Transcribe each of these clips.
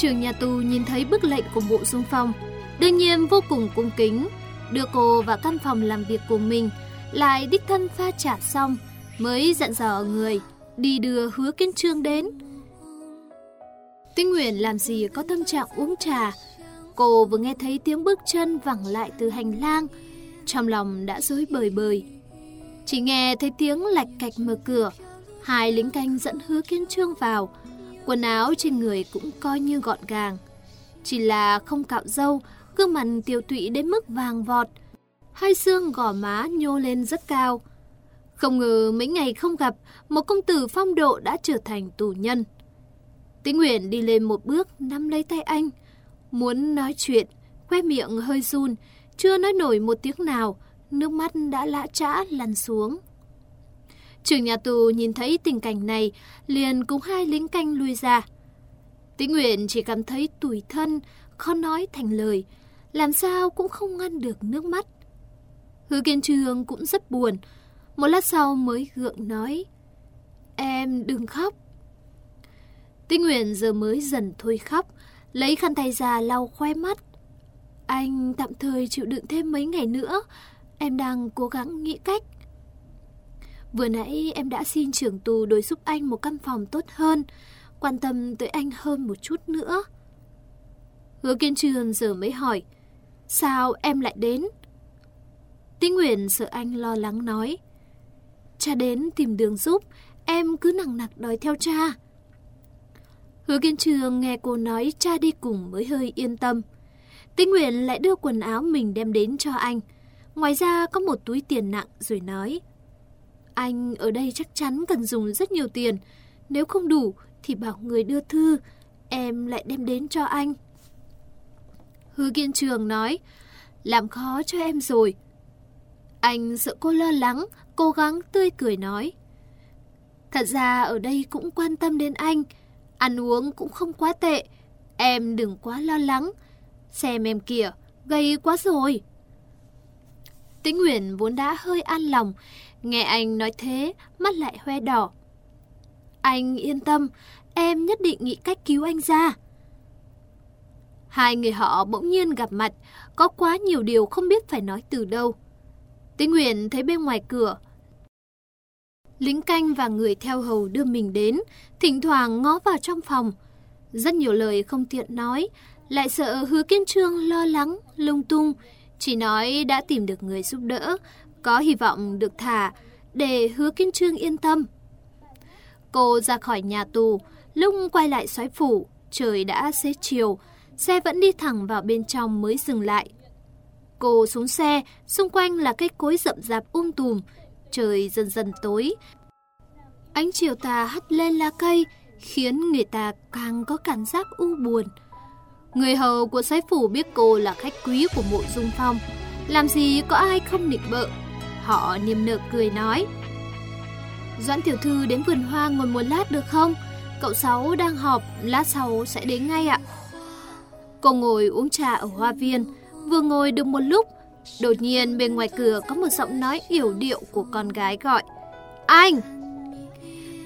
Trường nhà tù nhìn thấy bức lệnh của Bộ Xung Phong, đương nhiên vô cùng cung kính, đưa cô vào căn phòng làm việc của mình, lại đích thân pha trả xong, mới dặn dò người đi đưa hứa kiến trương đến. Tinh Nguyễn làm gì có tâm trạng uống trà, cô vừa nghe thấy tiếng bước chân vẳng lại từ hành lang, trong lòng đã rối bời bời. Chỉ nghe thấy tiếng lạch cạch mở cửa, hai lính canh dẫn hứa kiến trương vào, quần áo trên người cũng coi như gọn gàng. Chỉ là không cạo râu, gương mặt tiêu tụy đến mức vàng vọt, hai xương gò má nhô lên rất cao. Không ngờ mấy ngày không gặp, một công tử phong độ đã trở thành tù nhân. Tĩnh Nguyễn đi lên một bước nắm lấy tay anh, muốn nói chuyện, khoe miệng hơi run, chưa nói nổi một tiếng nào, nước mắt đã lã trã lăn xuống. Trưởng nhà tù nhìn thấy tình cảnh này, liền cùng hai lính canh lui ra. Tĩnh Nguyện chỉ cảm thấy tủi thân, khó nói thành lời, làm sao cũng không ngăn được nước mắt. Hứa Kiên Trường cũng rất buồn, một lát sau mới gượng nói, Em đừng khóc. Tĩnh Nguyện giờ mới dần thôi khóc, lấy khăn tay ra lau khoe mắt. Anh tạm thời chịu đựng thêm mấy ngày nữa, em đang cố gắng nghĩ cách. Vừa nãy em đã xin trưởng tù đối giúp anh một căn phòng tốt hơn, quan tâm tới anh hơn một chút nữa. Hứa Kiên Trường giờ mới hỏi, sao em lại đến? Tĩnh Nguyễn sợ anh lo lắng nói, cha đến tìm đường giúp, em cứ nặng nặc đòi theo cha. Hứa Kiên Trường nghe cô nói cha đi cùng mới hơi yên tâm. Tĩnh Nguyễn lại đưa quần áo mình đem đến cho anh. Ngoài ra có một túi tiền nặng rồi nói. Anh ở đây chắc chắn cần dùng rất nhiều tiền. Nếu không đủ thì bảo người đưa thư, em lại đem đến cho anh. Hứa Kiên Trường nói, làm khó cho em rồi. Anh sợ cô lo lắng, cố gắng tươi cười nói. Thật ra ở đây cũng quan tâm đến anh, ăn uống cũng không quá tệ. Em đừng quá lo lắng, xem em kìa, gầy quá rồi. Tĩnh Nguyễn vốn đã hơi an lòng, nghe anh nói thế, mắt lại hoe đỏ. Anh yên tâm, em nhất định nghĩ cách cứu anh ra. Hai người họ bỗng nhiên gặp mặt, có quá nhiều điều không biết phải nói từ đâu. Tĩnh Nguyễn thấy bên ngoài cửa, lính canh và người theo hầu đưa mình đến, thỉnh thoảng ngó vào trong phòng. Rất nhiều lời không tiện nói, lại sợ hứa kiên trương lo lắng, lung tung, chỉ nói đã tìm được người giúp đỡ, có hy vọng được thả, để hứa kiên trương yên tâm. Cô ra khỏi nhà tù, lúc quay lại xoáy phủ, trời đã xế chiều, xe vẫn đi thẳng vào bên trong mới dừng lại. Cô xuống xe, xung quanh là cây cối rậm rạp um tùm, trời dần dần tối. Ánh chiều tà hắt lên lá cây, khiến người ta càng có cảm giác u buồn. Người hầu của xoáy phủ biết cô là khách quý của mộ dung phong, làm gì có ai không nịnh bợ. Họ niềm nở cười nói. Doãn tiểu thư đến vườn hoa ngồi một lát được không? Cậu Sáu đang họp, lát sau sẽ đến ngay ạ. Cô ngồi uống trà ở hoa viên, vừa ngồi được một lúc, đột nhiên bên ngoài cửa có một giọng nói yểu điệu của con gái gọi. Anh!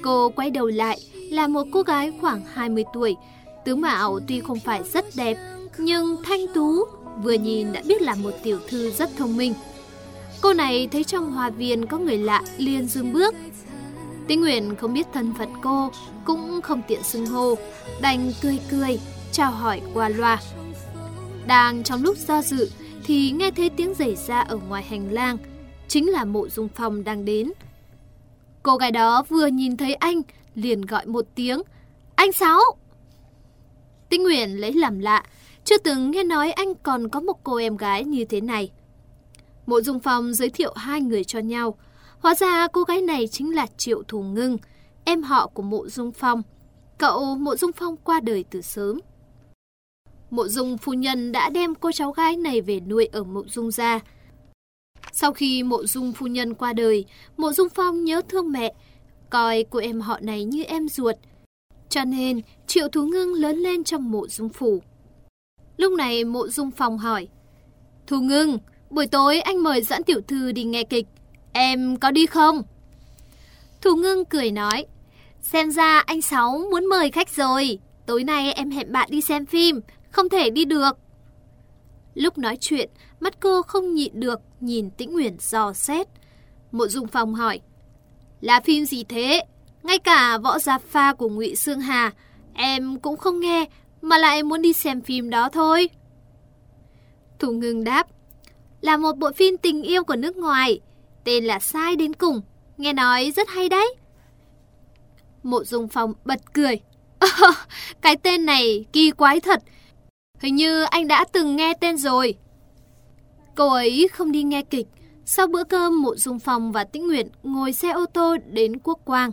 Cô quay đầu lại, là một cô gái khoảng 20 tuổi. Tướng mạo tuy không phải rất đẹp, nhưng thanh tú, vừa nhìn đã biết là một tiểu thư rất thông minh. Cô này thấy trong hòa viên có người lạ liền dừng bước. Tĩnh Nguyễn không biết thân phận cô, cũng không tiện xưng hô, đành cười cười, chào hỏi qua loa. Đang trong lúc do dự thì nghe thấy tiếng giày ra ở ngoài hành lang, chính là mộ dung phong đang đến. Cô gái đó vừa nhìn thấy anh, liền gọi một tiếng, anh Sáu! Tĩnh Nguyễn lấy làm lạ, chưa từng nghe nói anh còn có một cô em gái như thế này. Mộ Dung Phong giới thiệu hai người cho nhau. Hóa ra cô gái này chính là Triệu Thù Ngưng, em họ của Mộ Dung Phong. Cậu Mộ Dung Phong qua đời từ sớm. Mộ Dung phu nhân đã đem cô cháu gái này về nuôi ở Mộ Dung gia. Sau khi Mộ Dung phu nhân qua đời, Mộ Dung Phong nhớ thương mẹ, coi cô em họ này như em ruột. Cho nên, Triệu Thú Ngưng lớn lên trong Mộ Dung phủ. Lúc này Mộ Dung Phong hỏi, Thù Ngưng, buổi tối anh mời dẫn tiểu thư đi nghe kịch, em có đi không? Thù Ngưng cười nói, xem ra anh Sáu muốn mời khách rồi, tối nay em hẹn bạn đi xem phim, không thể đi được. Lúc nói chuyện, mắt cô không nhịn được, nhìn Tĩnh Nguyễn dò xét. Mộ Dung Phong hỏi, là phim gì thế? Ngay cả võ gia pha của ngụy Sương Hà, em cũng không nghe, mà lại muốn đi xem phim đó thôi. Thủ ngưng đáp, là một bộ phim tình yêu của nước ngoài, tên là Sai đến cùng, nghe nói rất hay đấy. Mộ Dung Phong bật cười. cái tên này kỳ quái thật. Hình như anh đã từng nghe tên rồi. Cô ấy không đi nghe kịch. Sau bữa cơm, Mộ Dung Phong và Tĩnh Nguyệt ngồi xe ô tô đến Quốc Quang.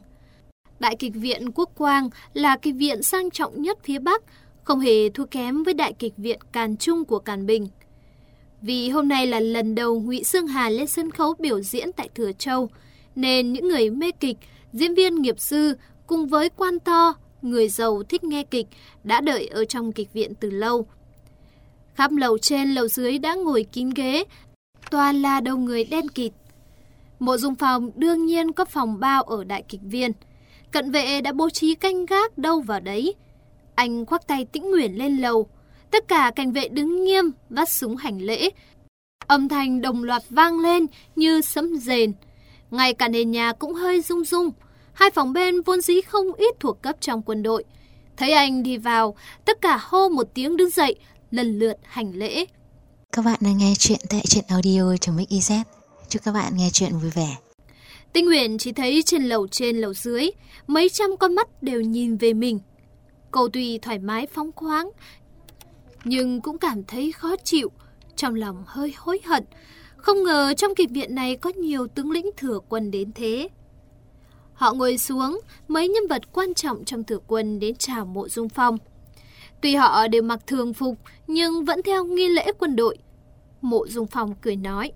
Đại kịch viện Quốc Quang là kịch viện sang trọng nhất phía Bắc, không hề thua kém với đại kịch viện Càn Trung của Càn Bình. Vì hôm nay là lần đầu Ngụy Sương Hà lên sân khấu biểu diễn tại Thừa Châu, nên những người mê kịch, diễn viên nghiệp sư cùng với quan to, người giàu thích nghe kịch đã đợi ở trong kịch viện từ lâu. Khắp lầu trên lầu dưới đã ngồi kín ghế, toàn là đầu người đen kịt. Mộ dung phòng đương nhiên có phòng bao ở đại kịch viên. Cận vệ đã bố trí canh gác đâu vào đấy. Anh khoác tay tĩnh nguyện lên lầu. Tất cả cảnh vệ đứng nghiêm, vắt súng hành lễ. Âm thanh đồng loạt vang lên như sấm rền. Ngay cả nền nhà cũng hơi rung rung. Hai phòng bên vốn dĩ không ít thuộc cấp trong quân đội. Thấy anh đi vào, tất cả hô một tiếng đứng dậy, lần lượt hành lễ. Các bạn đang nghe chuyện tại truyện audio trong Mix Chúc các bạn nghe chuyện vui vẻ. Tinh Nguyễn chỉ thấy trên lầu trên lầu dưới, mấy trăm con mắt đều nhìn về mình. Cô tuy thoải mái phóng khoáng, nhưng cũng cảm thấy khó chịu, trong lòng hơi hối hận. Không ngờ trong kịch viện này có nhiều tướng lĩnh thừa quân đến thế. Họ ngồi xuống, mấy nhân vật quan trọng trong thừa quân đến chào mộ dung phong. Tuy họ đều mặc thường phục, nhưng vẫn theo nghi lễ quân đội. Mộ dung phong cười nói.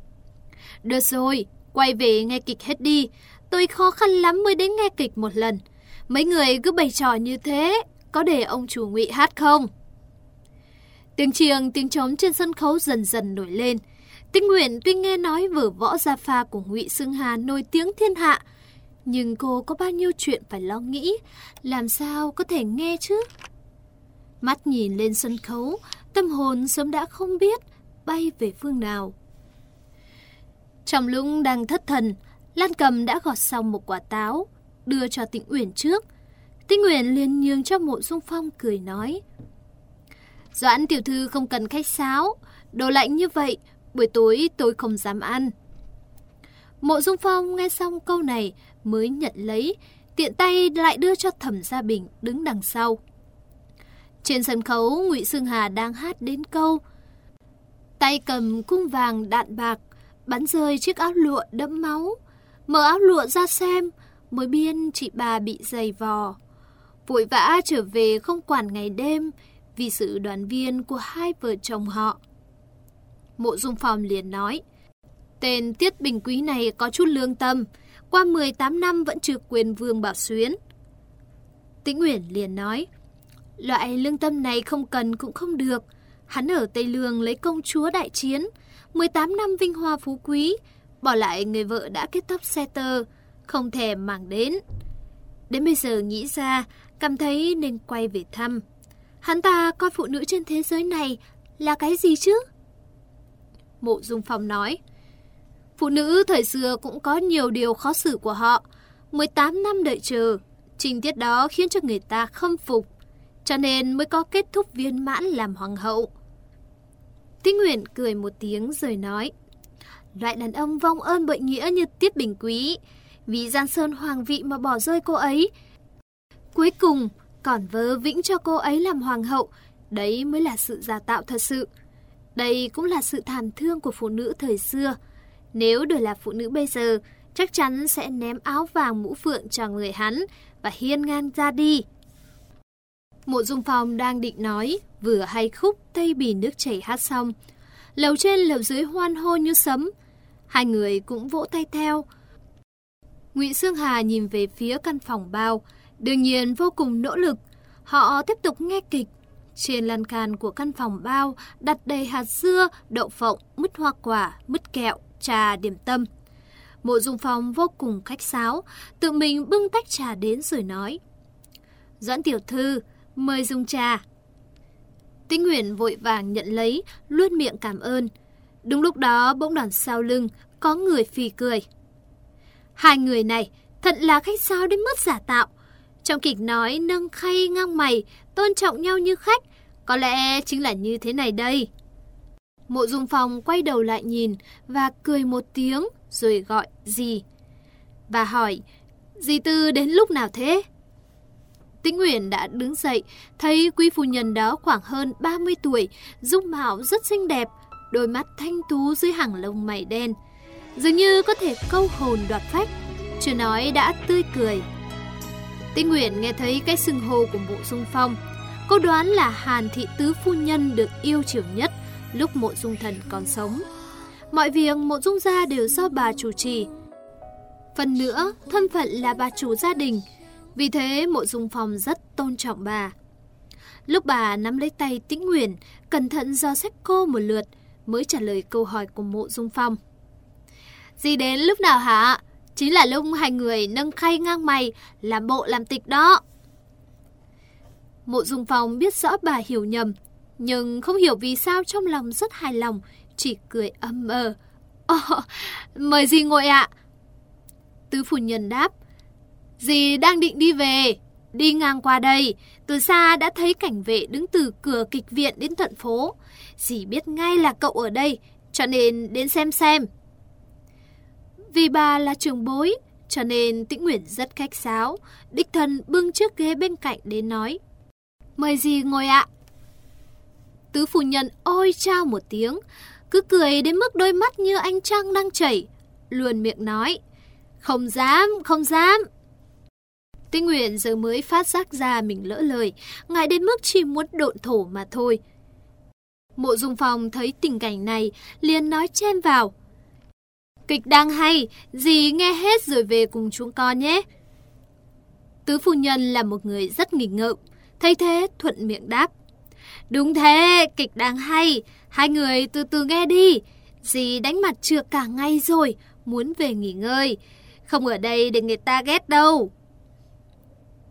Được rồi, quay về nghe kịch hết đi. Tôi khó khăn lắm mới đến nghe kịch một lần. Mấy người cứ bày trò như thế, có để ông chủ ngụy hát không? Tiếng chiêng, tiếng trống trên sân khấu dần dần nổi lên. Tinh Nguyễn tuy nghe nói vở võ gia pha của ngụy Sương Hà nổi tiếng thiên hạ, nhưng cô có bao nhiêu chuyện phải lo nghĩ, làm sao có thể nghe chứ? Mắt nhìn lên sân khấu, tâm hồn sớm đã không biết bay về phương nào. Trong lúc đang thất thần, Lan Cầm đã gọt xong một quả táo, đưa cho tịnh Uyển trước. tịnh Uyển liền nhường cho Mộ Dung Phong cười nói: "Doãn tiểu thư không cần khách sáo, đồ lạnh như vậy, buổi tối tôi không dám ăn." Mộ Dung Phong nghe xong câu này mới nhận lấy, tiện tay lại đưa cho Thẩm Gia Bình đứng đằng sau. Trên sân khấu, Ngụy Sương Hà đang hát đến câu Tay cầm cung vàng đạn bạc, bắn rơi chiếc áo lụa đẫm máu. Mở áo lụa ra xem, mới biên chị bà bị dày vò. Vội vã trở về không quản ngày đêm vì sự đoàn viên của hai vợ chồng họ. Mộ Dung Phòng liền nói, tên Tiết Bình Quý này có chút lương tâm, qua 18 năm vẫn chưa quyền vương bảo xuyến. Tĩnh Nguyễn liền nói, loại lương tâm này không cần cũng không được. Hắn ở Tây Lương lấy công chúa đại chiến, 18 năm vinh hoa phú quý, bỏ lại người vợ đã kết tóc xe tơ, không thèm màng đến. Đến bây giờ nghĩ ra, cảm thấy nên quay về thăm. Hắn ta coi phụ nữ trên thế giới này là cái gì chứ? Mộ Dung Phong nói, Phụ nữ thời xưa cũng có nhiều điều khó xử của họ. 18 năm đợi chờ, trình tiết đó khiến cho người ta khâm phục, cho nên mới có kết thúc viên mãn làm hoàng hậu. Tinh Nguyễn cười một tiếng rồi nói, loại đàn ông vong ơn bội nghĩa như Tiết Bình Quý, vì Giang Sơn hoàng vị mà bỏ rơi cô ấy. Cuối cùng, còn vớ vĩnh cho cô ấy làm hoàng hậu, đấy mới là sự giả tạo thật sự. Đây cũng là sự thảm thương của phụ nữ thời xưa. Nếu đổi là phụ nữ bây giờ, chắc chắn sẽ ném áo vàng mũ phượng cho người hắn và hiên ngang ra đi. Mộ Dung Phong đang định nói, vừa hay khúc Tây Bì nước chảy hát xong. Lầu trên lầu dưới hoan hô như sấm. Hai người cũng vỗ tay theo. Ngụy Sương Hà nhìn về phía căn phòng bao, đương nhiên vô cùng nỗ lực. Họ tiếp tục nghe kịch. Trên lan can của căn phòng bao đặt đầy hạt dưa, đậu phộng, mứt hoa quả, mứt kẹo, trà điểm tâm. Mộ Dung Phong vô cùng khách sáo, tự mình bưng tách trà đến rồi nói. Doãn tiểu thư, mời dùng trà. Tĩnh Nguyễn vội vàng nhận lấy, luôn miệng cảm ơn. Đúng lúc đó bỗng đòn sau lưng, có người phì cười. Hai người này thật là khách sáo đến mức giả tạo. Trong kịch nói nâng khay ngang mày, tôn trọng nhau như khách, có lẽ chính là như thế này đây. Mộ Dung Phong quay đầu lại nhìn và cười một tiếng rồi gọi gì. Và hỏi, dì Tư đến lúc nào thế? Tĩnh Nguyễn đã đứng dậy, thấy quý phu nhân đó khoảng hơn 30 tuổi, dung mạo rất xinh đẹp, đôi mắt thanh tú dưới hàng lông mày đen. Dường như có thể câu hồn đoạt phách, chưa nói đã tươi cười. Tĩnh Nguyễn nghe thấy cái xưng hô của mộ dung phong. Cô đoán là Hàn Thị Tứ Phu Nhân được yêu chiều nhất lúc mộ dung thần còn sống. Mọi việc mộ dung gia đều do bà chủ trì. Phần nữa, thân phận là bà chủ gia đình, vì thế mộ dung phong rất tôn trọng bà. Lúc bà nắm lấy tay Tĩnh Nguyễn, cẩn thận do sách cô một lượt, mới trả lời câu hỏi của mộ dung phong. Gì đến lúc nào hả? Chính là lúc hai người nâng khay ngang mày, làm bộ làm tịch đó. Mộ dung phong biết rõ bà hiểu nhầm, nhưng không hiểu vì sao trong lòng rất hài lòng, chỉ cười âm ờ. Ồ, mời gì ngồi ạ? Tứ phu nhân đáp, Dì đang định đi về, đi ngang qua đây, từ xa đã thấy cảnh vệ đứng từ cửa kịch viện đến tận phố. Dì biết ngay là cậu ở đây, cho nên đến xem xem. Vì bà là trường bối, cho nên Tĩnh Nguyễn rất khách sáo, đích thân bưng chiếc ghế bên cạnh đến nói. Mời gì ngồi ạ. Tứ phu nhân ôi trao một tiếng, cứ cười đến mức đôi mắt như anh trăng đang chảy, luồn miệng nói. Không dám, không dám. Tinh Nguyện giờ mới phát giác ra mình lỡ lời, ngại đến mức chỉ muốn độn thổ mà thôi. Mộ Dung Phong thấy tình cảnh này, liền nói chen vào. Kịch đang hay, dì nghe hết rồi về cùng chúng con nhé. Tứ phu nhân là một người rất nghịch ngợm, thấy thế thuận miệng đáp. Đúng thế, kịch đang hay, hai người từ từ nghe đi. Dì đánh mặt trượt cả ngày rồi, muốn về nghỉ ngơi. Không ở đây để người ta ghét đâu.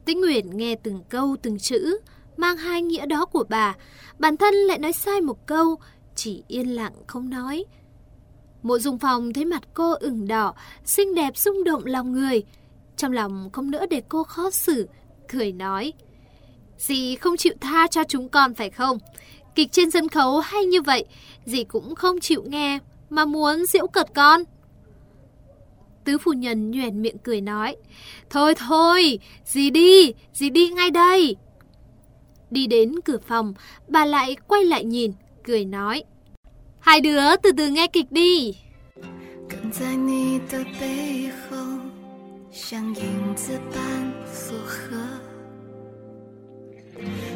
Tĩnh Nguyễn nghe từng câu từng chữ, mang hai nghĩa đó của bà, bản thân lại nói sai một câu, chỉ yên lặng không nói. Mộ Dung Phong thấy mặt cô ửng đỏ, xinh đẹp rung động lòng người, trong lòng không nỡ để cô khó xử, cười nói: "Dì không chịu tha cho chúng con phải không? Kịch trên sân khấu hay như vậy, dì cũng không chịu nghe mà muốn giễu cợt con." Tứ phu nhân nhoẻn miệng cười nói. Thôi thôi, dì đi, dì đi ngay đây. Đi đến cửa phòng, bà lại quay lại nhìn, cười nói. Hai đứa từ từ nghe kịch đi. 跟在你的背后，像影子般附和，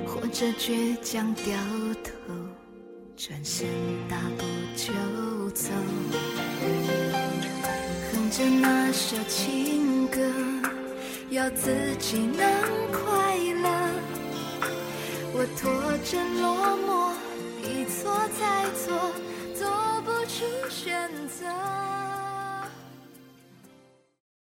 或者倔强掉头，转身大步就走。着那首情歌，要自己能快乐。我拖着落寞，一错再错，做不出 选择。